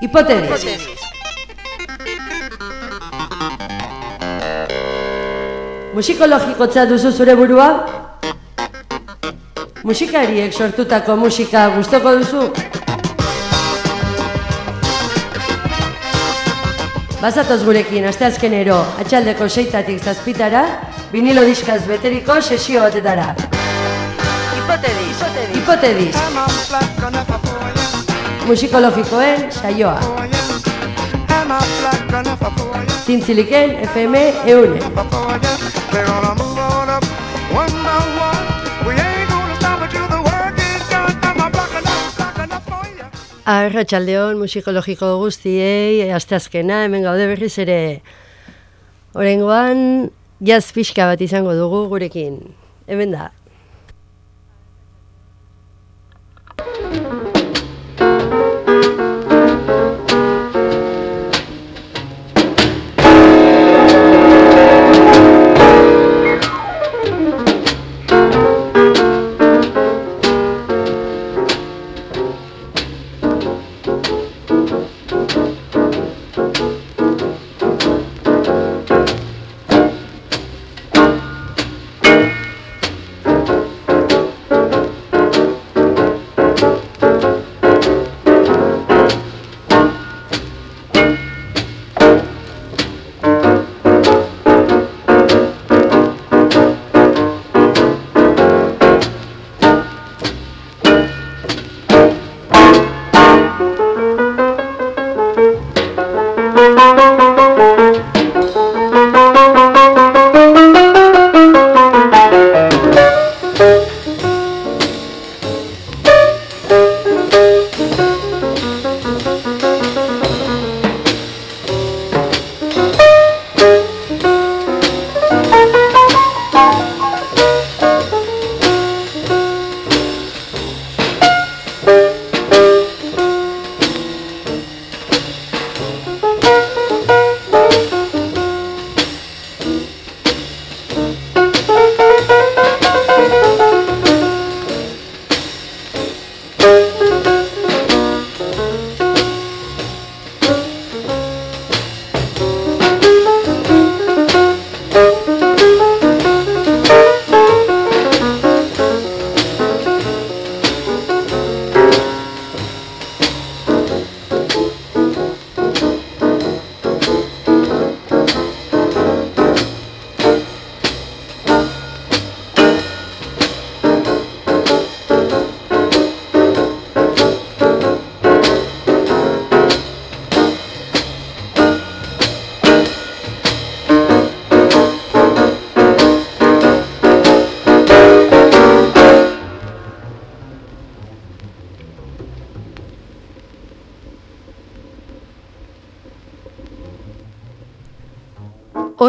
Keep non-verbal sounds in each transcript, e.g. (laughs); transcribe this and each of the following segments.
Hipotedis. Musikologikotza duzu zure burua? Musikariek sortutako musika gustoko duzu? Bazatoz gurekin, asteazkenero, atxaldeko seitatik zazpitara, vinilo diskaz beteriko sesio batetara. Hipotedis. Hipotedis, musikologikoen saioa. Zintziliken FM eune. Arratxaldeon musikologiko guztiei, asteazkena, hemen gaude berriz ere. Horengoan, jaz pixka bat izango dugu gurekin. Hemen da.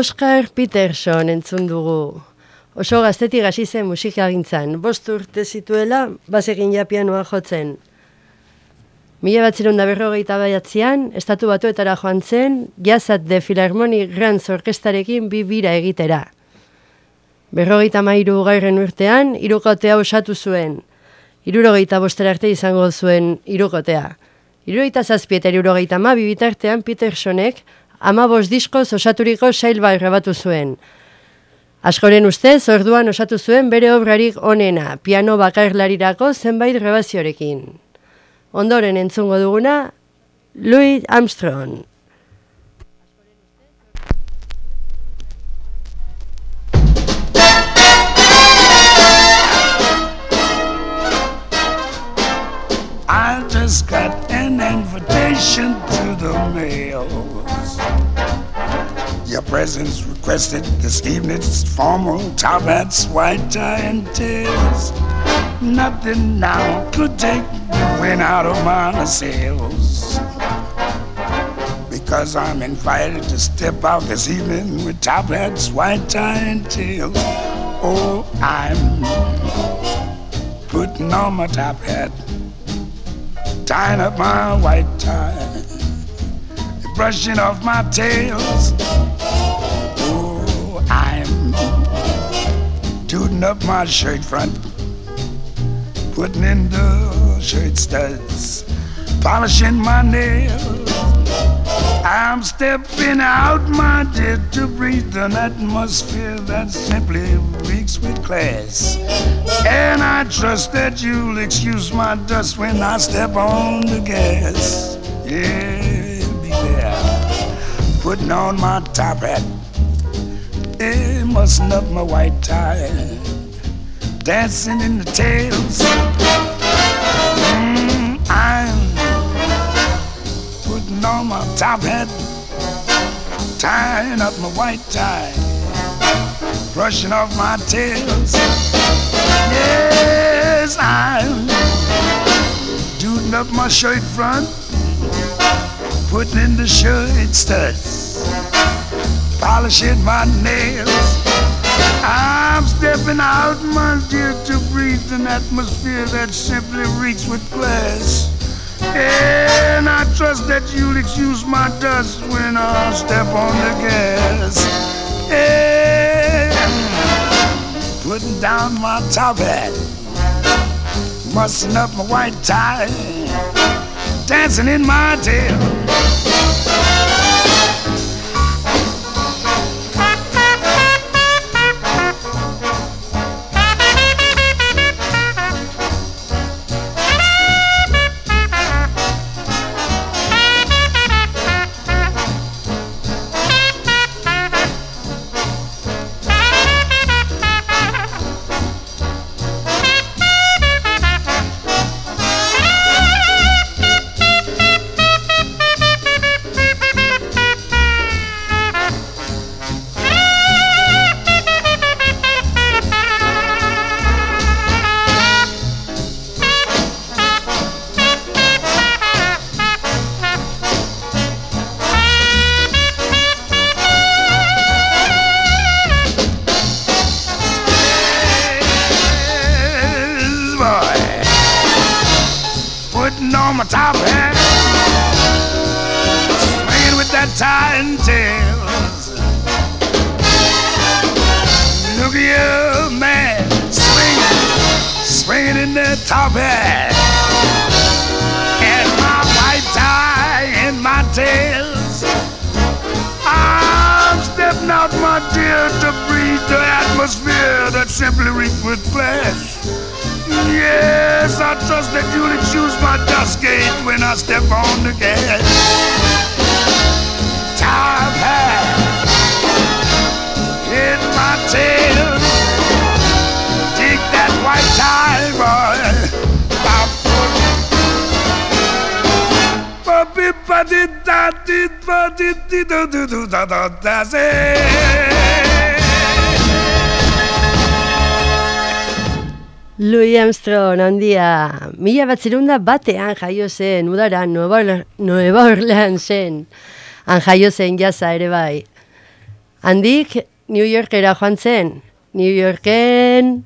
Oscar Peterson entzun dugu. Oso gaztetik hasi zen musikagintzan. Bost urte zituela, bazegin ja pianoa jotzen. Mila bat zirunda berrogeita baiatzean, estatu batuetara joan zen, jazat de Philharmonic Grands Orkestarekin bi bira egitera. Berrogeita mairu gairen urtean, irukotea osatu zuen. Irurogeita bostera arte izango zuen irukotea. Irurogeita zazpi eta irurogeita ma bitartean Petersonek amabos diskoz osaturiko sail bat grabatu zuen. Askoren ustez, orduan osatu zuen bere obrarik onena, piano bakarlarirako zenbait grabaziorekin. Ondoren entzungo duguna, Louis Armstrong. I just got an invitation to the mail. Your presence requested this evening's formal top hats, white tie, and tails. Nothing now could take the wind out of my sails. Because I'm invited to step out this evening with top hats, white tie, and tails. Oh, I'm putting on my top hat tying up my white tie, brushing off my tails. Oh, I'm tooting up my shirt front, putting in the shirt studs. polishing my nails. I'm stepping out, my dear, to breathe an atmosphere that simply reeks with class. And I trust that you'll excuse my dust when I step on the gas. Yeah. Putting on my top hat, yeah, mussing up my white tie, dancing in the tails. Mm, I'm putting on my top hat, tying up my white tie, brushing off my tails. Yes, I'm doing up my shirt front, putting in the shirt studs, polishing my nails. I'm stepping out, my dear, to breathe an atmosphere that simply reeks with glass. And I trust that you'll excuse my dust when I step on the gas. And putting down my top hat, mussing up my white tie, dancing in my tail. To breathe the atmosphere that simply reeks with glass. Yes, I trust that you'll choose my dust gate when I step on the gas. Top hat, hit my tail, dig that white tie, boy. Di da di pa di di do do do da da da Louis Armstrong handia, mila bat zirunda batean jaio zen, udara Nueva Orleansen, han jaio zen jaza ere bai. Handik New Yorkera joan zen, New Yorken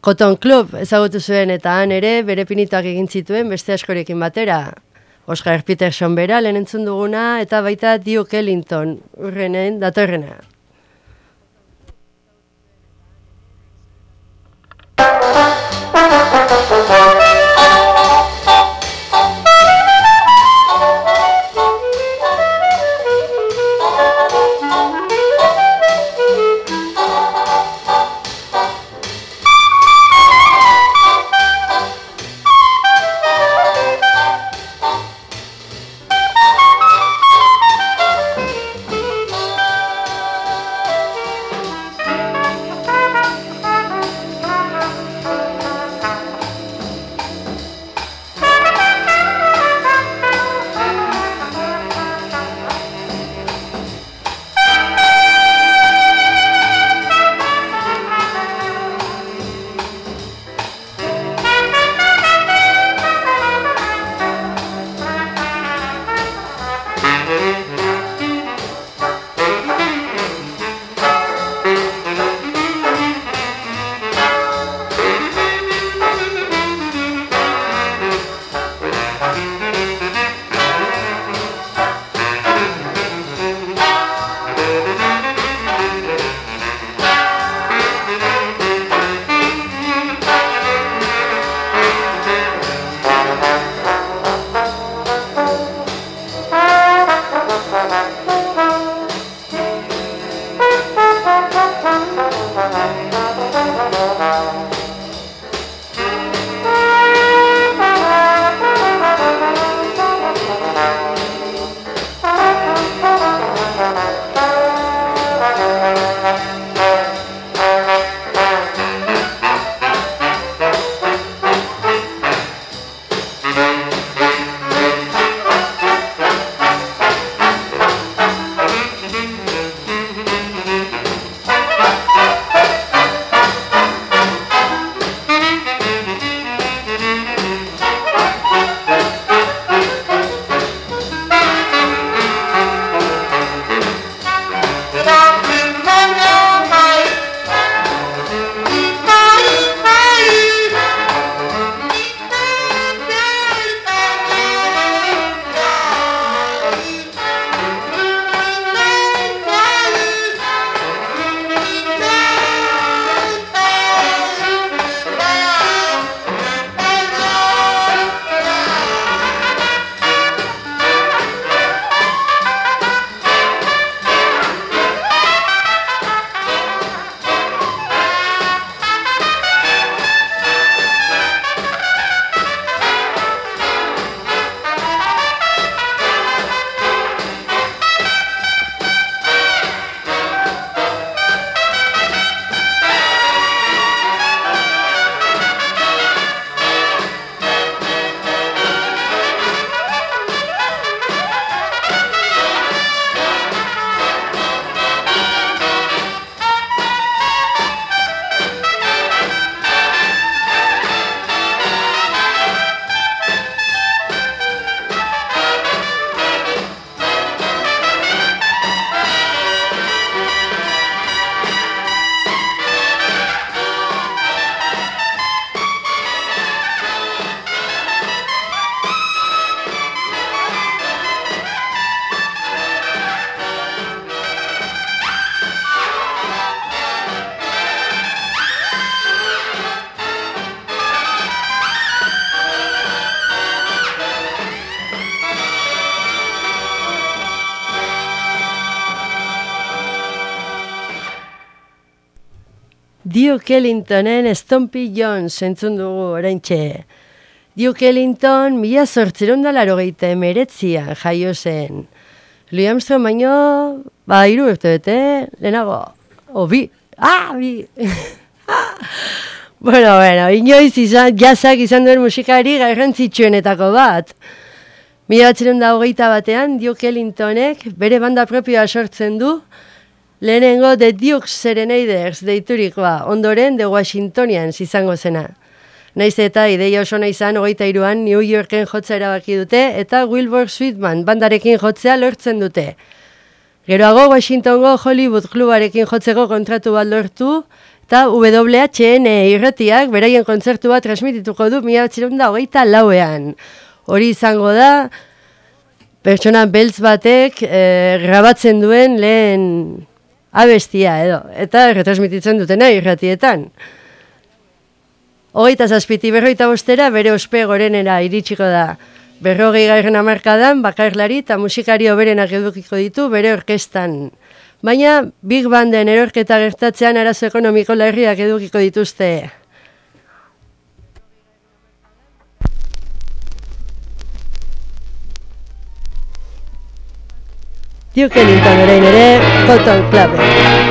Cotton Club ezagutu zuen eta han ere bere pinituak egin zituen beste askorekin batera. Oscar Peterson bera lehen entzun duguna eta baita Duke Ellington urrenen datorrena. for Duke Ellingtonen Stompy Jones entzun dugu oraintxe. Duke Ellington mila sortzeron da laro emeretzian jaio zen. Louis Armstrong baino, ba, iru urte bete, lehenago, o bi, ah, bi. (laughs) bueno, bueno, inoiz izan, jazak izan duen musikari garrantzitsuenetako bat. Mila batzeren da hogeita batean, Duke Ellingtonek bere banda propioa sortzen du, lehenengo The Duke Serenaders deiturikoa, ondoren The Washingtonians izango zena. Naiz eta ideia oso izan hogeita iruan New Yorken jotzea erabaki dute eta Wilbur Sweetman bandarekin jotzea lortzen dute. Geroago Washingtongo Hollywood klubarekin jotzeko kontratu bat lortu eta WHN irretiak beraien kontzertu bat transmitituko du mila da hogeita lauean. Hori izango da, pertsona beltz batek e, grabatzen duen lehen abestia edo, eta retransmititzen dutena irratietan. Hogeita zazpiti berroita bostera bere ospe gorenera iritsiko da. Berrogei garen amarkadan, bakarlari eta musikari oberenak edukiko ditu bere orkestan. Baina, Big Banden erorketa gertatzean arazo ekonomiko larriak edukiko dituzte. Duke Ellington orain ere, Cotton Club.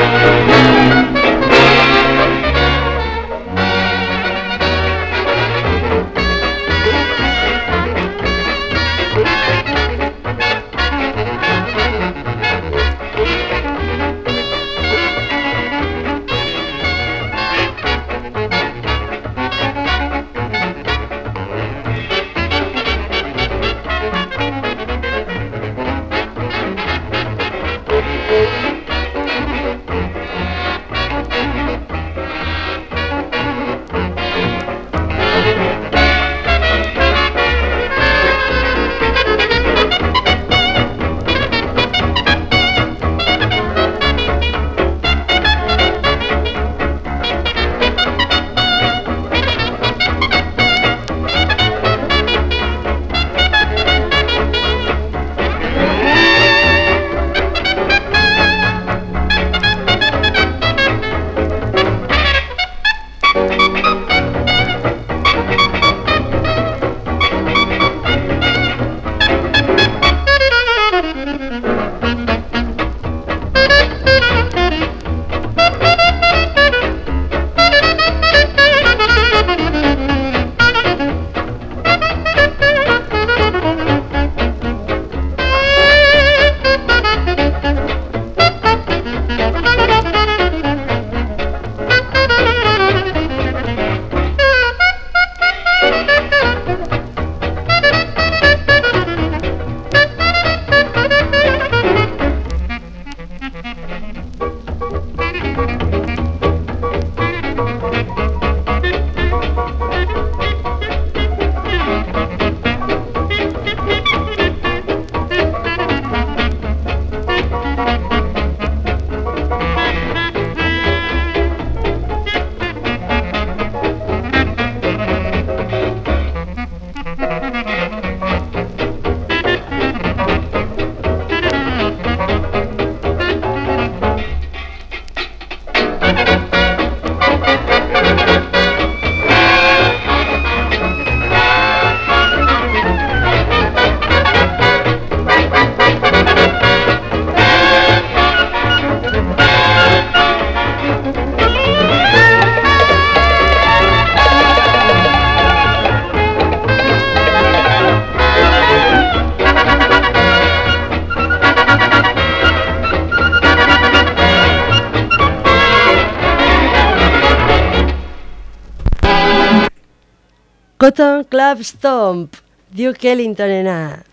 Club Stomp, Duke Ellingtonena.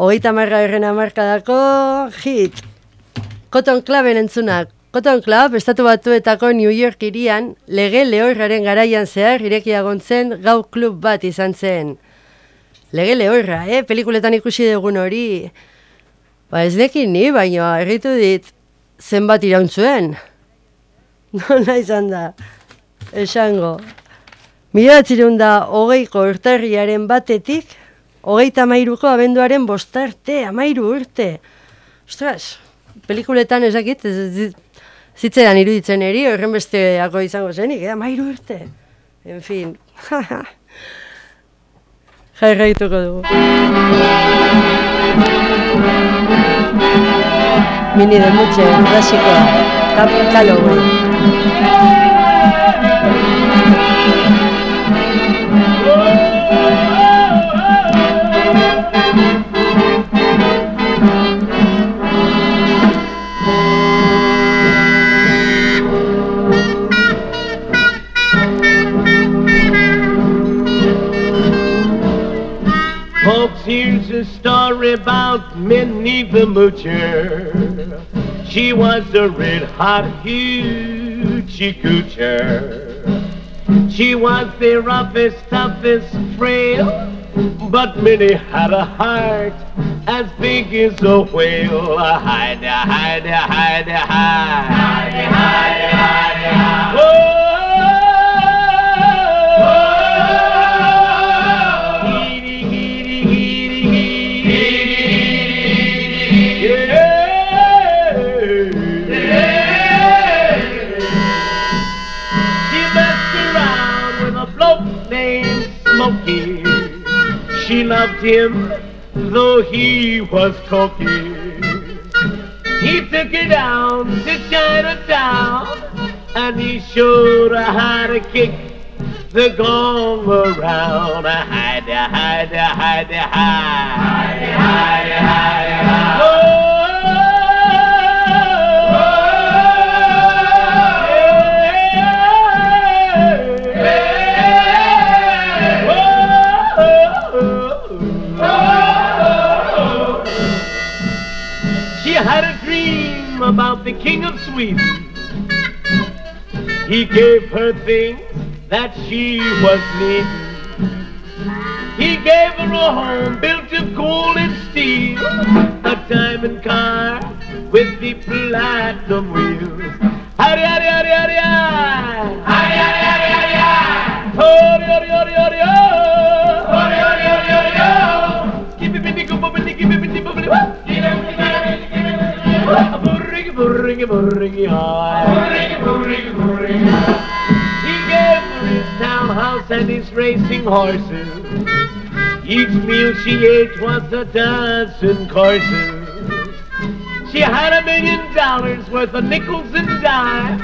Hogeita marra erren amarkadako hit. Cotton Cluben entzunak. Cotton Club, estatu batuetako New York irian, lege lehorraren garaian zehar irekiagontzen gau klub bat izan zen. Lege lehorra, eh? Pelikuletan ikusi dugun hori. Ba ez dekin ni, baina erritu dit zenbat irauntzuen. (laughs) Nola izan da, esango. Mila da hogeiko urtarriaren batetik, hogeita amairuko abenduaren bostarte, amairu urte. Ostras, pelikuletan ezakit, ez, ez, Zitzeran iruditzen eri, horren besteako izango zenik, eh? mairu urte. En fin. (laughs) Jarraituko dugu. Mini de Muche, klasikoa. Tap Calloway. A story about Minnie the Moocher. She was a red hot hoochie coocher. She was the roughest, toughest frail, but Minnie had a heart as big as a whale. Hide, hide, hide, hide. Hide, hide, hide, hide. Loved him, though he was cocky. He took her down to Chinatown, and he showed her how to kick the gong around. Hide, hide, hide, hide. Hide, hide, hide, hide. The king of Sweden. He gave her things that she was needing. He gave her a home built of gold and steel, a diamond car with the platinum wheels. Howdy, howdy, howdy, howdy, burringy, burringy, hi. Burringy, burringy, burringy. He gave her his townhouse and his racing horses. Each meal she ate was a dozen courses. She had a million dollars worth of nickels and dimes.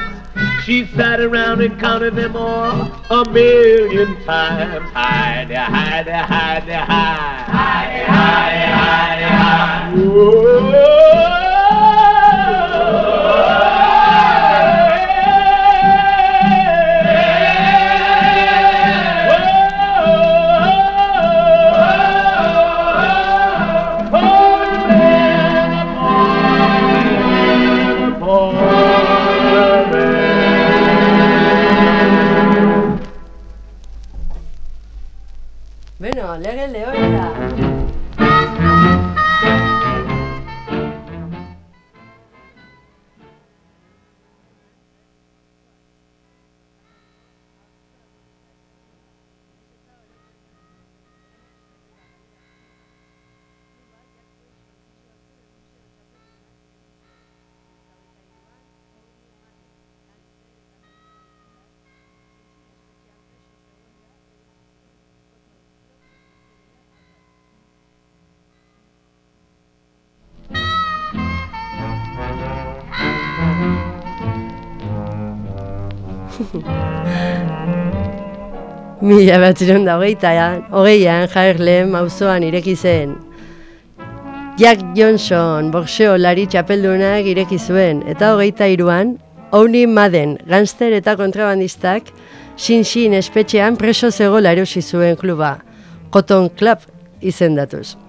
She sat around and counted them all a million times. Hide, hide, hide, hide. Hide, hide, hide, hide. Bueno, (laughs) Mila batziron da hogeitaan, hogeian Harlem auzoan ireki zen. Jack Johnson, boxeolari txapeldunak ireki zuen, eta hogeita iruan, Oni Madden, gangster eta kontrabandistak, Xin-Xin espetxean preso zegoela erosi zuen kluba, Cotton Club izendatuz.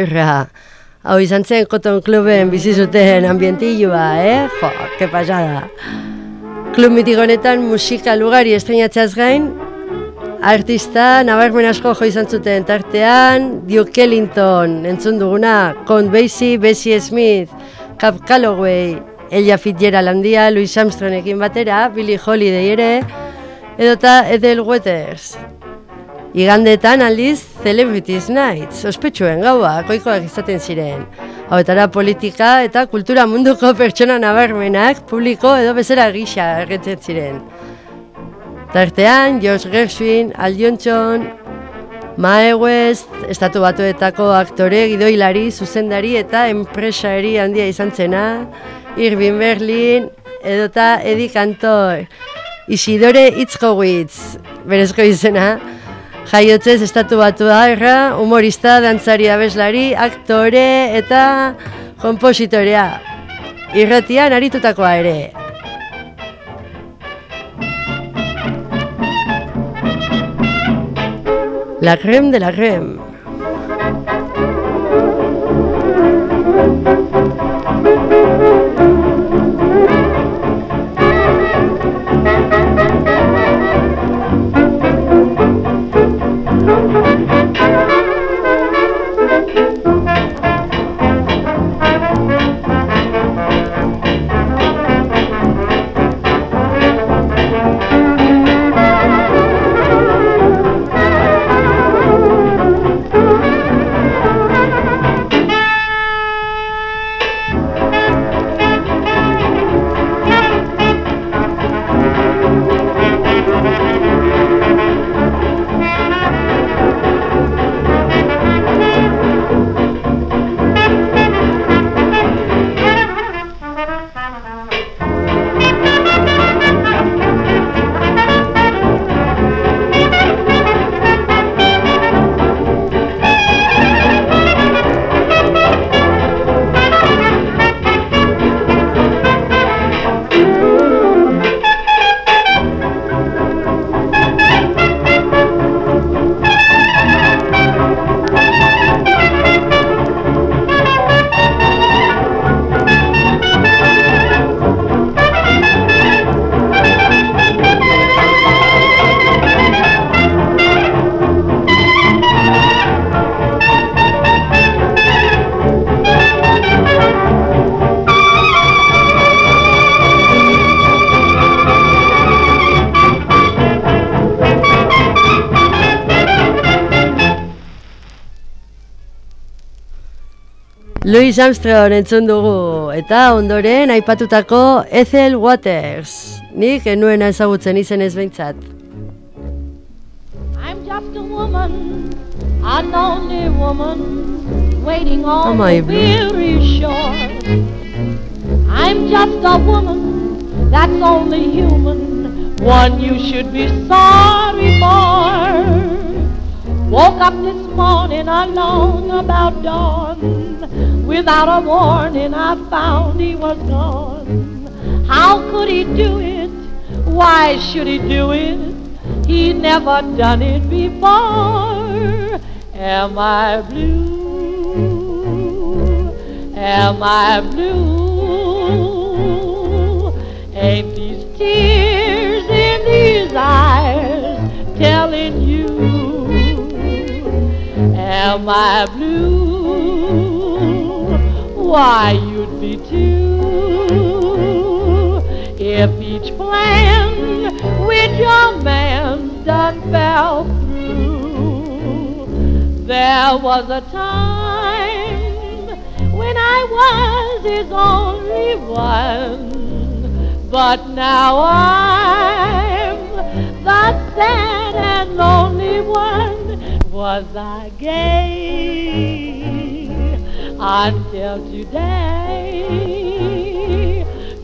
Lehorra. Hau izan zen Cotton Cluben bizi zuten eh? Jo, ke pasada. Klub mitik musika lugari estrenatzeaz gain, artista nabarmen asko jo izan zuten tartean, Duke Ellington, entzun duguna, Count Basie, Bessie Smith, Cap Calloway, Ella Fitzgerald handia, Louis Armstrongekin batera, Billie Holiday ere, edota Ethel Waters. Igandetan aldiz Celebrities Nights, ospetsuen gaua, koikoak izaten ziren. Hauetara politika eta kultura munduko (laughs) pertsona nabarmenak publiko edo bezera gisa erretzen ziren. Tartean, George Gershwin, Al Johnson, Mae West, estatu batuetako aktore, gidoilari, zuzendari eta enpresari handia izan zena, Irving Berlin, edota Eddie Cantor, Isidore Itzkowitz, berezko izena, jaiotzez estatu batu erra, humorista, dantzari abeslari, aktore eta kompositorea. Irratian aritutakoa ere. La creme de la creme. Louis Armstrong entzun dugu, eta ondoren aipatutako Ethel Waters. Nik enuena ezagutzen izen ez behintzat. I'm just a woman, a lonely woman, waiting on my the weary shore. I'm just a woman that's only human, one you should be sorry for. Woke up this morning alone about dawn. Without a warning, I found he was gone. How could he do it? Why should he do it? He never done it before. Am I blue? Am I blue? Ain't these tears in these eyes telling am I blue? Why, you'd be too if each plan with your man done fell through. There was a time when I was his only one, but now I'm the sad and lonely one. Was I gay until today?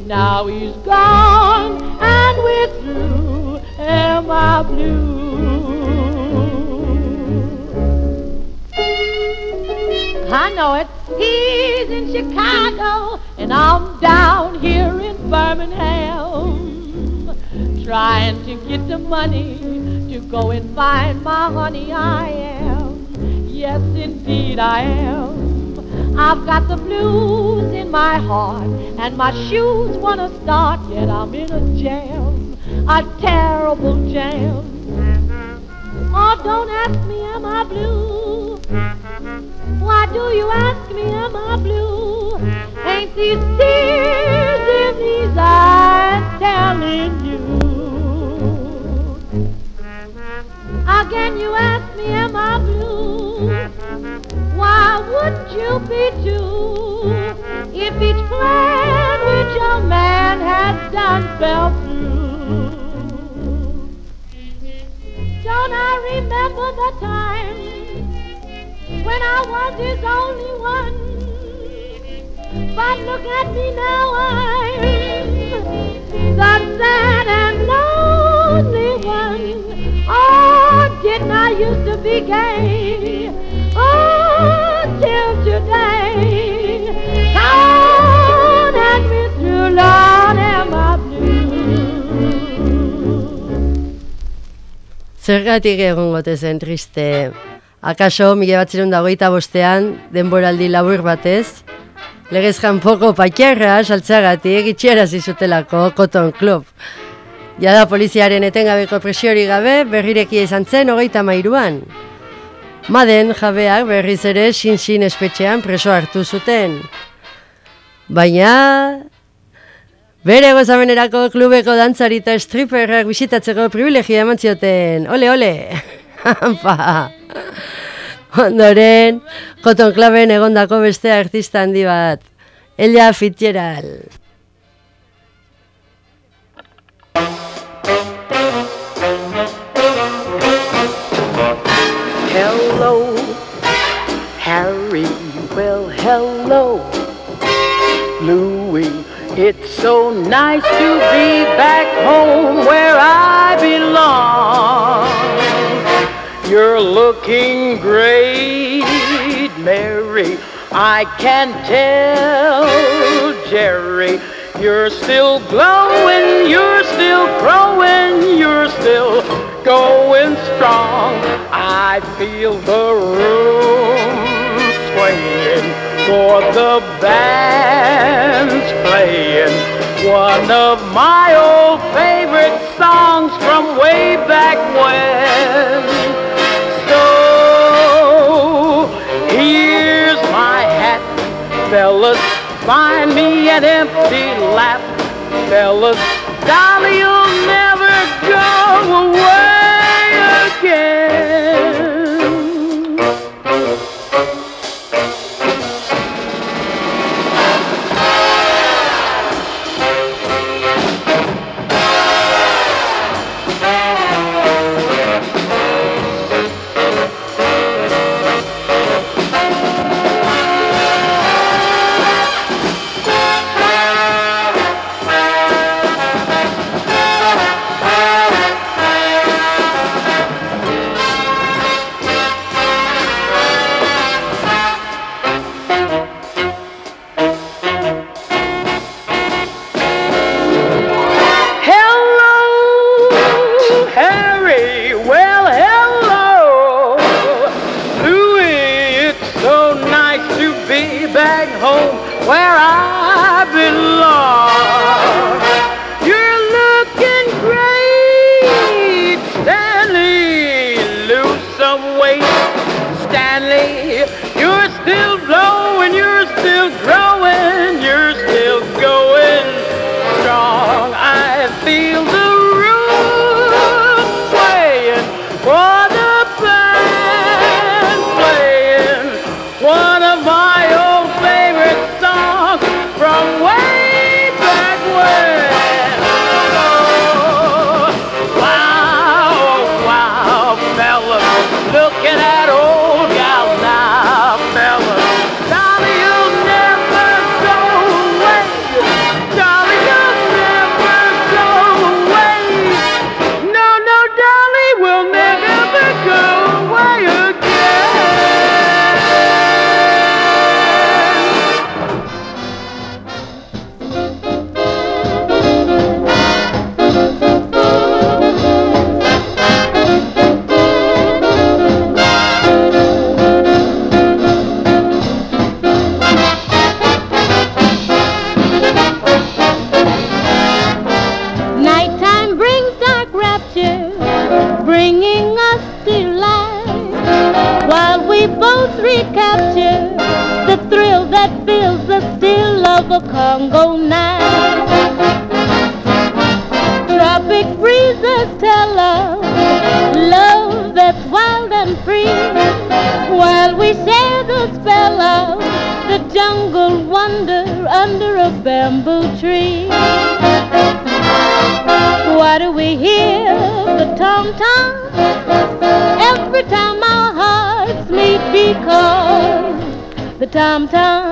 Now he's gone and we're through. Am I blue? I know it. He's in Chicago, and I'm down here in Birmingham, trying to get the money to go and find my honey. I am, yes, indeed, I am. I've got the blues in my heart, and my shoes wanna start, yet I'm in a jam, a terrible jam. Oh, don't ask me, am I blue? Why do you ask me, am I blue? Ain't these tears in Zergatik egongote zen triste. Akaso, mila batzerun da hogeita bostean, denboraldi labur batez, legez janpoko patxerra saltzagatik itxera zizutelako Cotton Club. Jada poliziaren etengabeko presiori gabe berrirekia izan zen hogeita mairuan. Maden jabeak berriz ere sin-sin espetxean preso hartu zuten. Baina Bere gozamenerako klubeko dantzari eta stripperrak bisitatzeko privilegia eman zioten. Ole, ole! (laughs) Hampa! Ondoren, Cotton Cluben egondako beste artista handi bat. Ella Fitzgerald. Hello, Harry. Well, hello. It's so nice to be back home where I belong. You're looking great, Mary. I can tell, Jerry. You're still glowing, you're still growing, you're still going strong. I feel the room swaying for the band's playing one of my old favorite songs from way back when. So here's my hat, fellas. Find me an empty lap, fellas. Dolly, you'll never go away Come on. sometimes.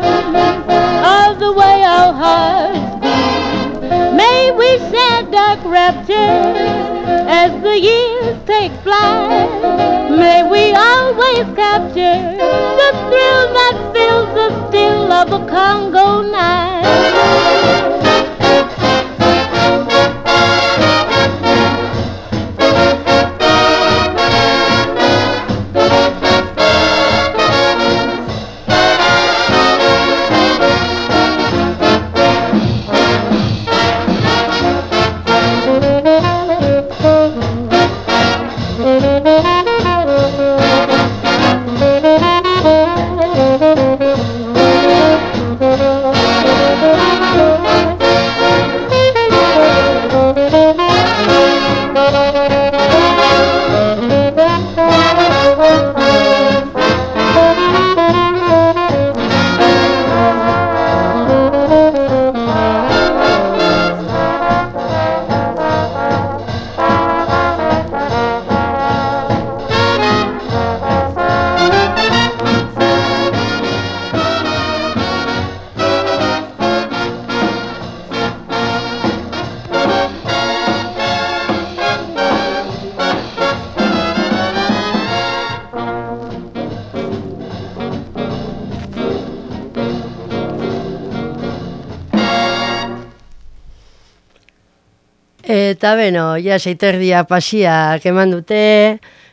Eta beno, ja seiterdia pasiak eman dute,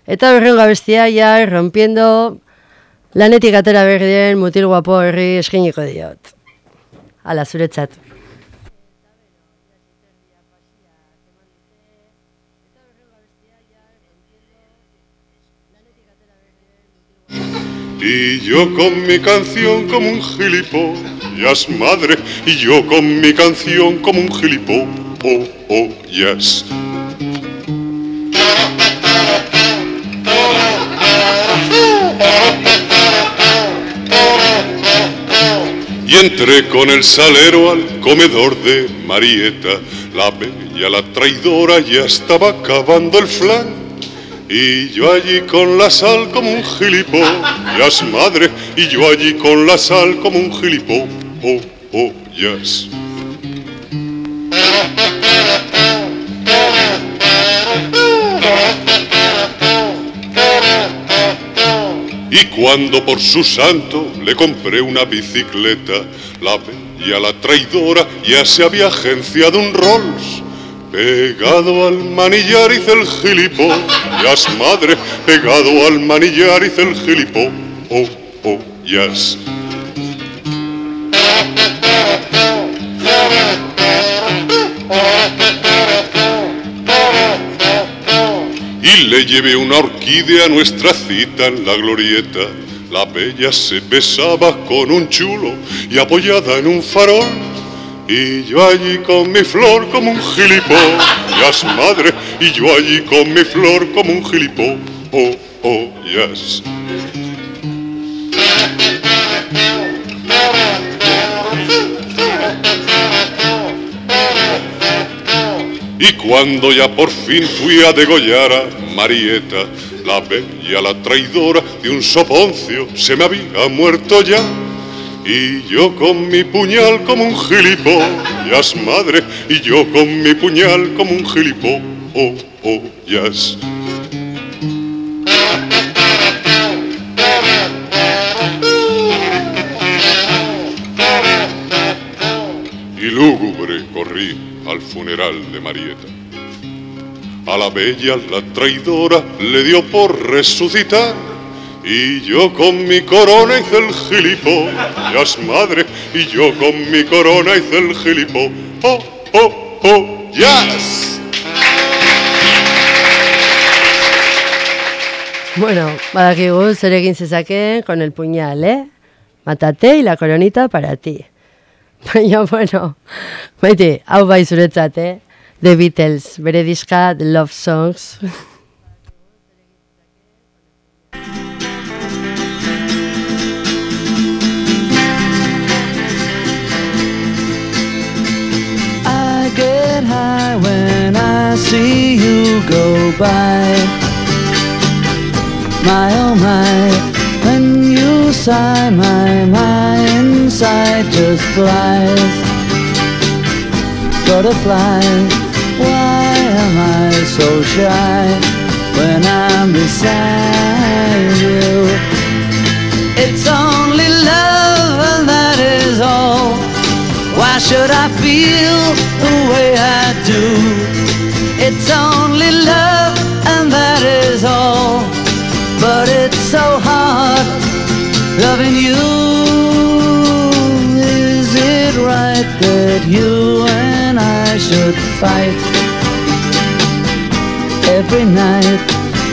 eta berrengo abestia, ja, rompiendo, lanetik atera berri den mutil guapo herri eskiniko diot. Hala, zuretzat. Y yo con mi canción como un gilipollas, madre, y yo con mi canción como un gilipollas. Y entré con el salero al comedor de Marieta, la bella, la traidora, ya estaba acabando el flan. Y yo allí con la sal como un gilipollas, (laughs) madre, y yo allí con la sal como un gilipollas. Y cuando por su santo le compré una bicicleta, la bella, la traidora, ya se había agenciado un Rolls. Pegado al manillar hice el gilipollas, madre, pegado al manillar hice el gilipollas. Y le llevé una orquídea a nuestra cita en la glorieta. la bella se besaba con un chulo y apoyada en un farol. Y yo allí con mi flor como un gilipollas, (laughs) madre, y yo allí con mi flor como un gilipollas. Y cuando ya por fin fui a degollar a Marieta, la bella, la traidora de un soponcio, se me había muerto ya. Y yo con mi puñal como un gilipollas, madre, y yo con mi puñal como un gilipollas. Y lúgubre corrí al funeral de Marieta. A la bella, la traidora, le dio por resucitar. Y yo con mi corona hice el gilipollas, madre. Y yo con mi corona hice el gilipollas. Oh, oh, oh, yes. Bueno, badakigu zer egin zezakeen con el puñal, eh? Matate y la coronita para ti. Baina, bueno, maite, hau bai zuretzat, eh? The Beatles, bere diska The Love Songs. I get high when I see you go by. My oh my, when sigh, my my inside just flies. Butterflies, why am I so shy when I'm beside you? It's only love and that is all. Why should I feel the way I do? It's only love and that is all. But it's so hard loving you. Is it right that you and I should fight every night?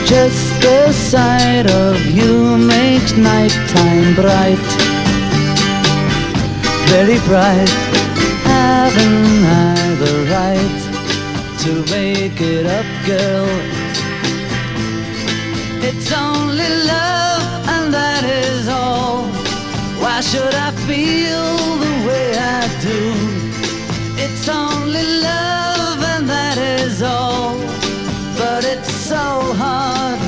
Just the sight of you makes nighttime bright very bright. Haven't I the right to make it up, girl? It's only love, all. Why should I feel the way I do? It's only love, and that is all. But it's so hard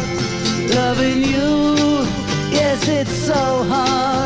loving you. Yes, it's so hard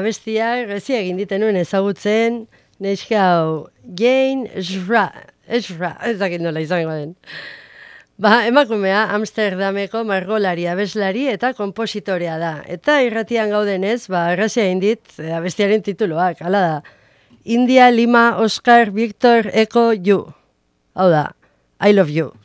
abestiak gezi egin ditenuen ezagutzen neskau Jane Shra Shra ezagin nola izango den Ba, emakumea Amsterdameko margolari abeslari eta konpositorea da. Eta irratian gaudenez, ba, errazia indit, eh, abestiaren tituloak, hala da. India, Lima, Oscar, Victor, Eko, You. Hau da, I love you.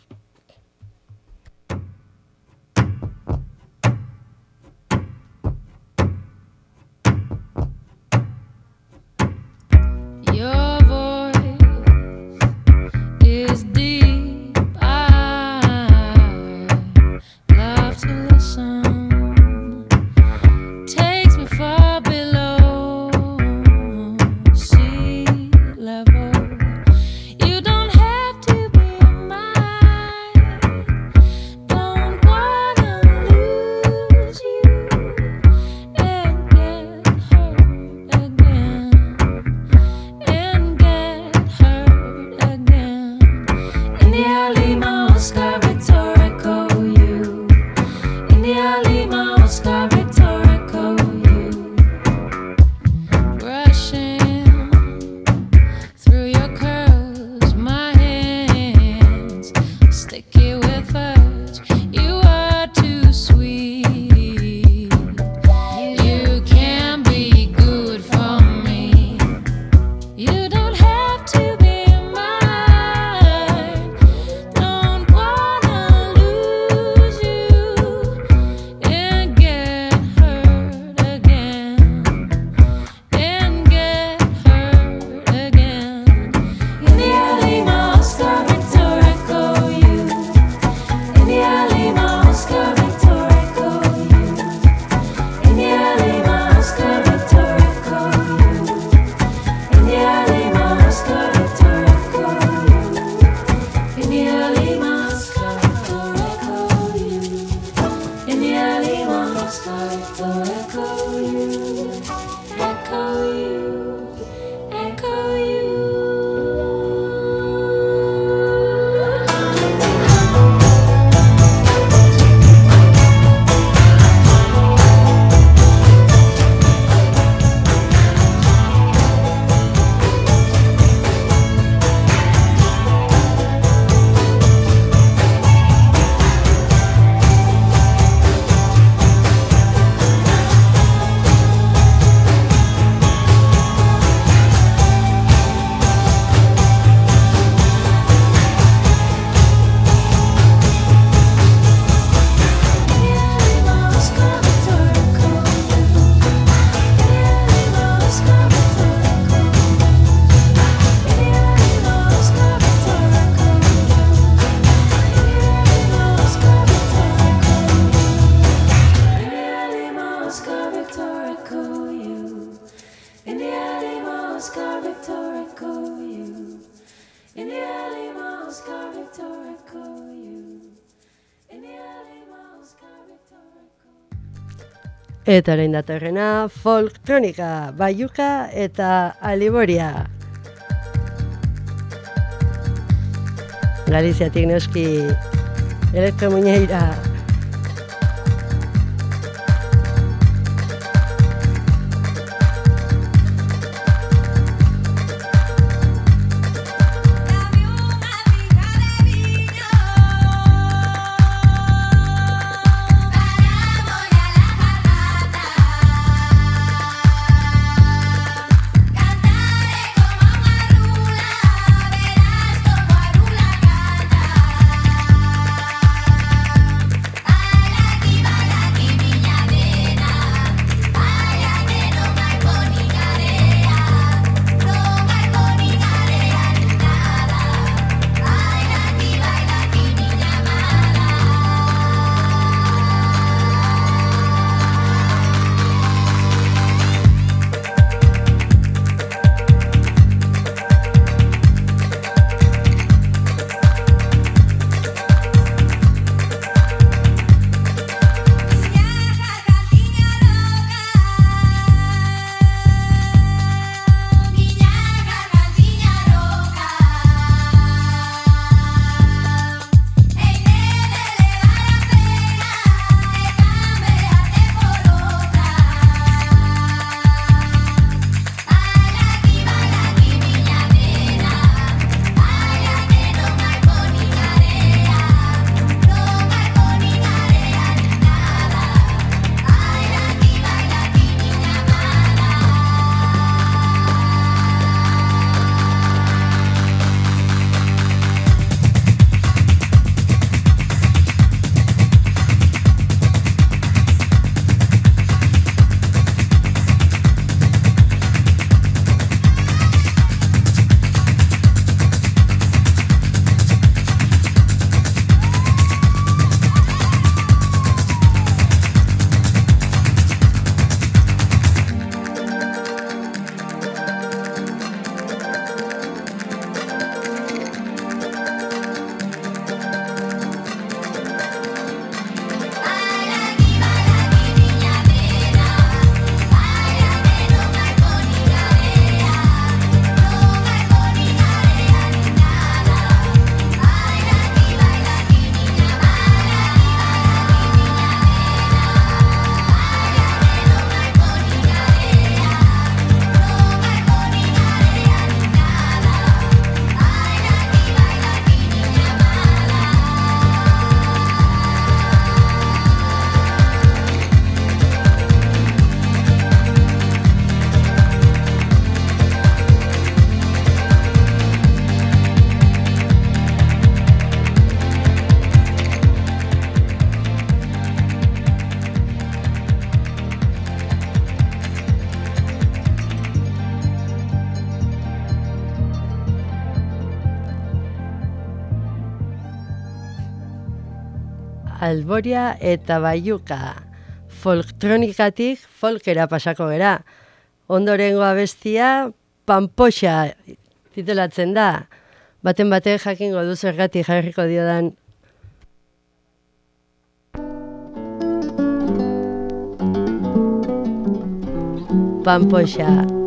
Eta orain datorrena, folk tronika, baiuka eta aliboria. Galiziatik neuski, elektromuñeira. Elektromuñeira. Alboria eta Baiuka. Folktronikatik folkera pasako gera. Ondorengo abestia Pampoxa titulatzen da. Baten bate jakingo du zergatik jarriko diodan Pampoxa.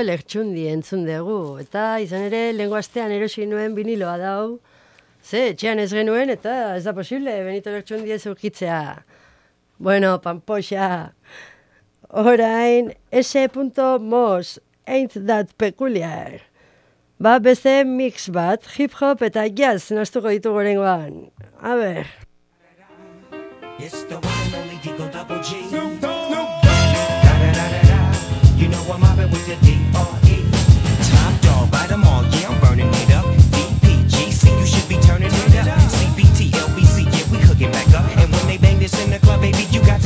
Benito Lertxundi entzun dugu, eta izan ere, lengo astean erosi nuen biniloa dau. Ze, etxean ez genuen, eta ez da posible, Benito Lertxundi ez eukitzea. Bueno, pampoxa. Orain, S.Mos, ain't that peculiar. Ba, beste mix bat, hip-hop eta jazz naztuko ditu gorengoan. A ber. The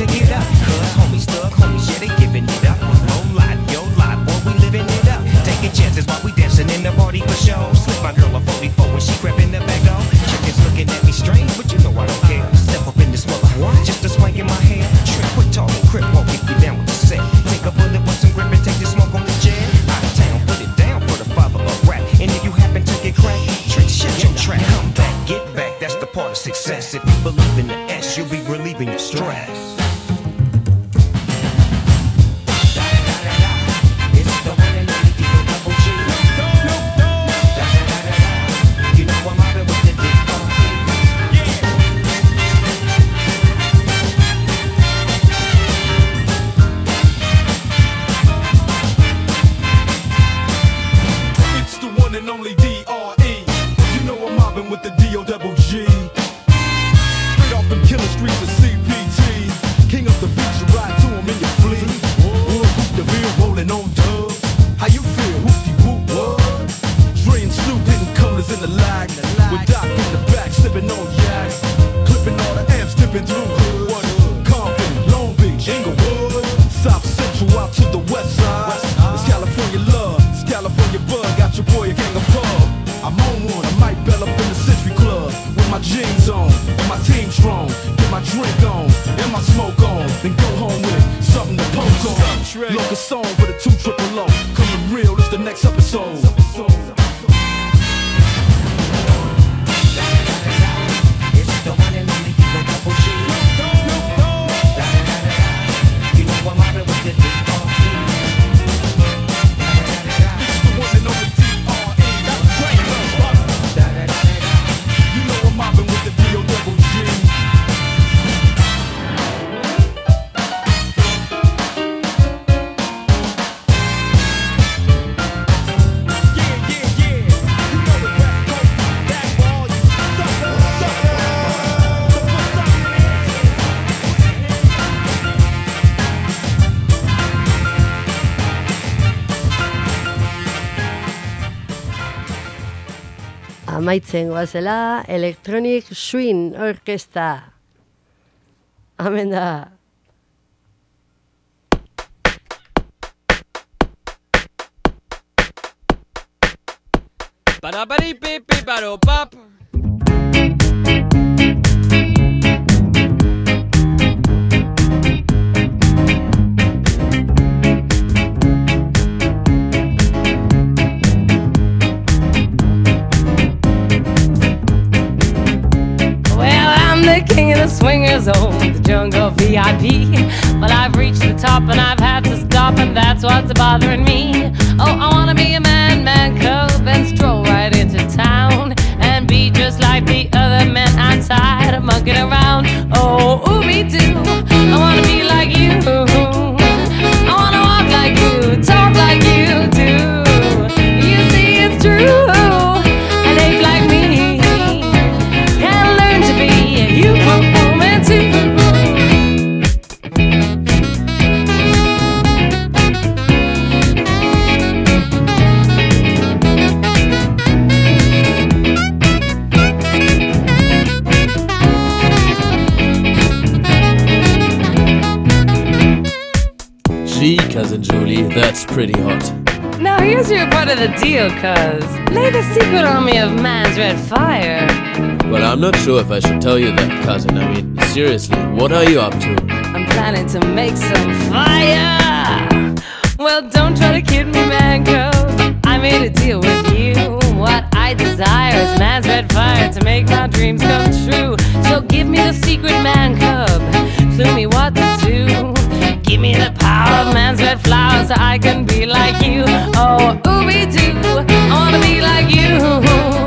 to get up. Cause homies, thug homies, yeah, they giving it up. Oh, lot, yo, lot, boy, we living it up. Taking chances while we dancing in the party for show. Slip my girl a 44 when she in the back door. Chickens looking at me strange, but you know I don't care. Step up in this mother, just a swank in my hair. Trick, quit talking, crip walk if you down with the set. Take a bullet with some grip and take the smoke on the jet. Out of town, put it down for the father of rap. And if you happen to get cracked, trick, shut your trap. Come back, get back, that's the part of success. If you believe in the S, you'll be relieving your stress. Might bell up in the Century Club. With my jeans on, and my team strong. Get my drink on, and my smoke on. Then go home with something to poke on. Locus song for the two triple O. Coming real, it's the next episode. Amaitzen goazela Electronic Swing Orkesta. Amen da. Ba-da-ba-dee-beep-beep-ba-do-bop. Well, I'm the king of the swingers, oh, the jungle VIP. But I've reached the top and I've had to stop, and that's what's bothering me. Oh, I wanna be a man, man cub, and stroll right into town and be just like the other men. I'm tired of mucking around. Oh, ooh, me too. I wanna be like you. Cuz. Lay the secret on me of man's red fire. Well, I'm not sure if I should tell you that, cousin. I mean, seriously, what are you up to? I'm planning to make some fire. Well, don't try to kid me, man, cuz. I made a deal with you. What I desire is man's red fire to make my dreams come true. So give me the secret man cub. Clue me what to do. Power of man's red flower so I can be like you. Oh, ooby doo. I wanna be like you.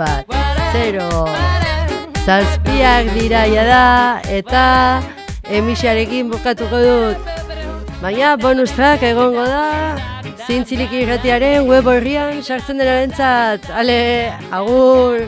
Bat, zero. Zazpiak dira da eta emisiarekin bukatuko dut. Baina bonus track egongo da, zintzilik irratiaren web horrian sartzen denaren Ale, agur!